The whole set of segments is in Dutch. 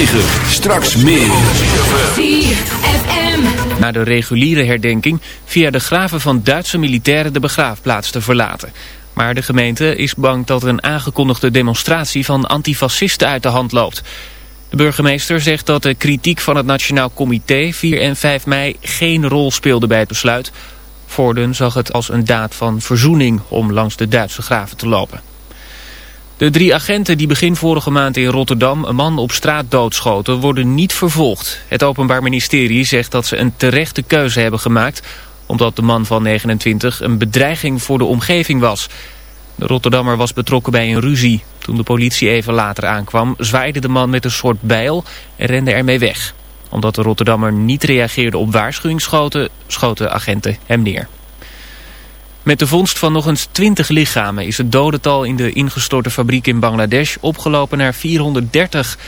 9. Straks meer. Na de reguliere herdenking via de graven van Duitse militairen de begraafplaats te verlaten. Maar de gemeente is bang dat een aangekondigde demonstratie van antifascisten uit de hand loopt. De burgemeester zegt dat de kritiek van het Nationaal Comité 4 en 5 mei geen rol speelde bij het besluit. Voorden zag het als een daad van verzoening om langs de Duitse graven te lopen. De drie agenten die begin vorige maand in Rotterdam een man op straat doodschoten worden niet vervolgd. Het Openbaar Ministerie zegt dat ze een terechte keuze hebben gemaakt omdat de man van 29 een bedreiging voor de omgeving was. De Rotterdammer was betrokken bij een ruzie. Toen de politie even later aankwam zwaaide de man met een soort bijl en rende ermee weg. Omdat de Rotterdammer niet reageerde op waarschuwingsschoten schoten agenten hem neer. Met de vondst van nog eens 20 lichamen is het dodental in de ingestorte fabriek in Bangladesh opgelopen naar 430.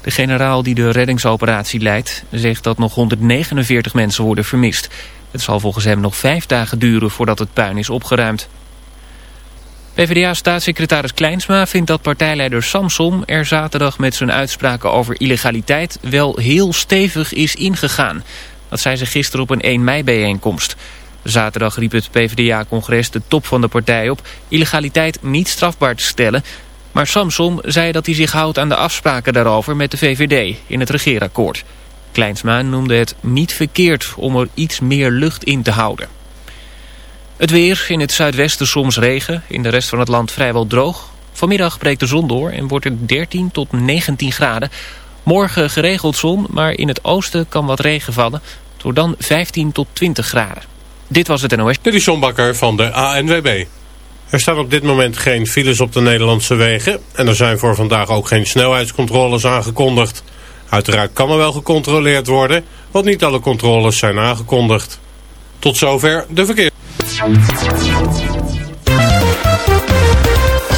De generaal die de reddingsoperatie leidt zegt dat nog 149 mensen worden vermist. Het zal volgens hem nog vijf dagen duren voordat het puin is opgeruimd. PvdA-staatssecretaris Kleinsma vindt dat partijleider Samsom er zaterdag met zijn uitspraken over illegaliteit wel heel stevig is ingegaan. Dat zei ze gisteren op een 1 mei bijeenkomst. Zaterdag riep het PvdA-congres de top van de partij op illegaliteit niet strafbaar te stellen. Maar Samsom zei dat hij zich houdt aan de afspraken daarover met de VVD in het regeerakkoord. Kleinsma noemde het niet verkeerd om er iets meer lucht in te houden. Het weer, in het zuidwesten soms regen, in de rest van het land vrijwel droog. Vanmiddag breekt de zon door en wordt het 13 tot 19 graden. Morgen geregeld zon, maar in het oosten kan wat regen vallen. Het wordt dan 15 tot 20 graden. Dit was het NOS. Dit is van de ANWB. Er staan op dit moment geen files op de Nederlandse wegen. En er zijn voor vandaag ook geen snelheidscontroles aangekondigd. Uiteraard kan er wel gecontroleerd worden, want niet alle controles zijn aangekondigd. Tot zover de verkeer.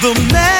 the end.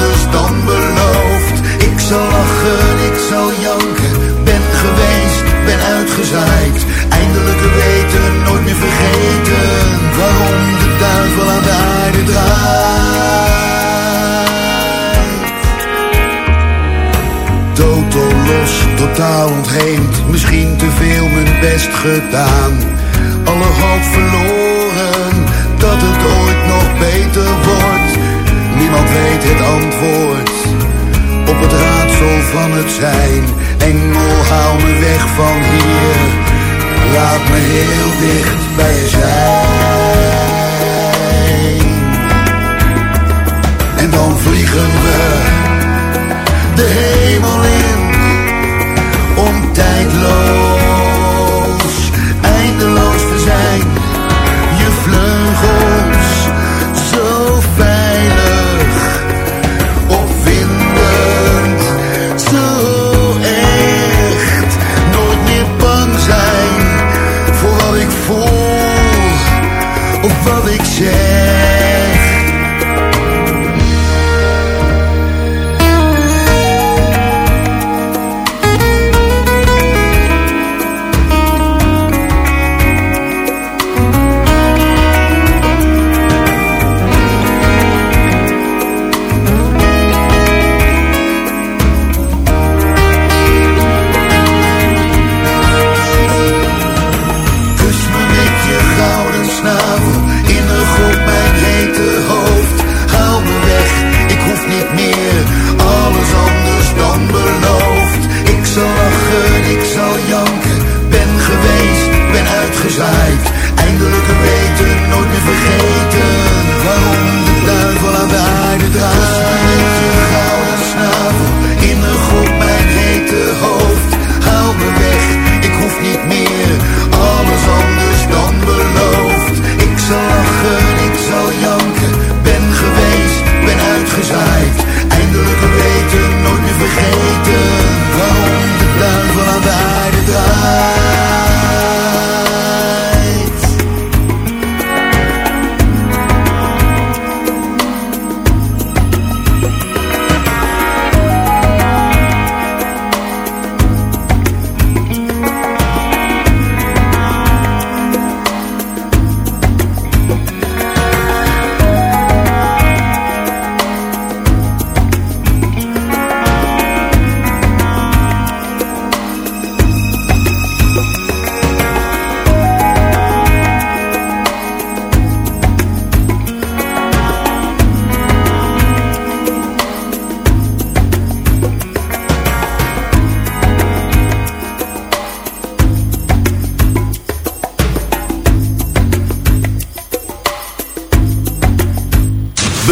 zal janken, ben geweest, ben uitgezaaid. Eindelijk weten, nooit meer vergeten, waarom de duivel aan de aarde draait. Totaal los, totaal ontheemd, misschien te veel mijn best gedaan. Alle hoop verloren, dat het ooit nog beter wordt. Niemand weet het antwoord op het raadsel van het zijn. Engel, haal me weg van hier, laat me heel dicht bij je zijn. En dan vliegen we de hemel in om tijdloos, eindeloos te zijn.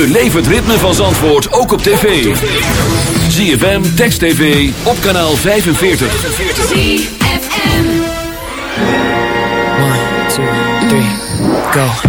Beleef het ritme van Zandvoort ook op tv. ZFM, Text TV, op kanaal 45. ZFM. One, two, three, go.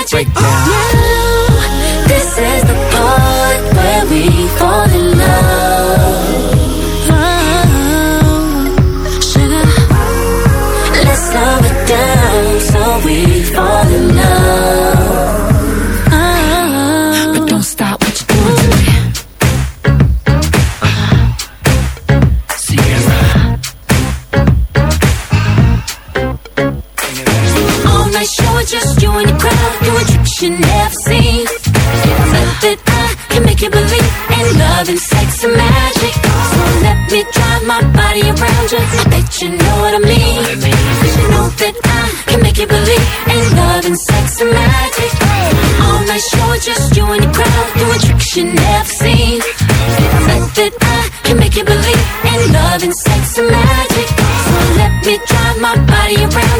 magic. Breakdown. Yeah.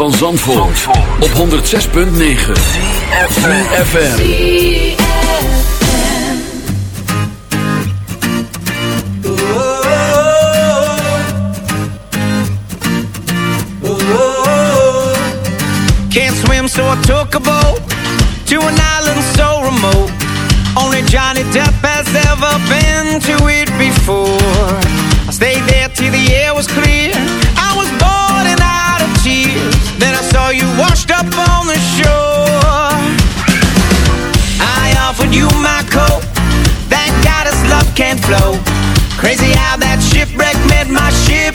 van Zandvoort, Zandvoort. op 106.9 CFFM. Can't swim so I took a boat To an island so remote Only Johnny Depp has ever been to it before I stayed there till the air was clear saw you washed up on the shore. I offered you my coat That goddess love can't flow. Crazy how that shipwreck met my ship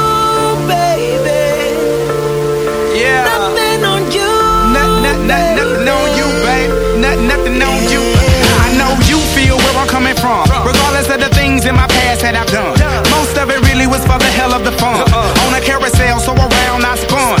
nothing on you. I know you feel where I'm coming from. Regardless of the things in my past that I've done. Most of it really was for the hell of the fun. On a carousel, so around I spun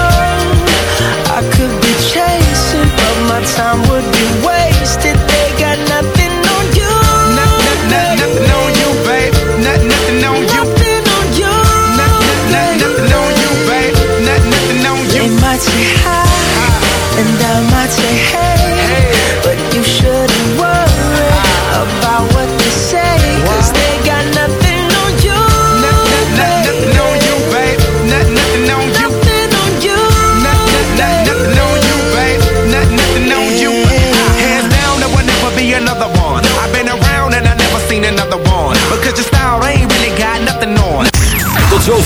time would be wasted. They got nothing on you. Nothing, nothing, nothing on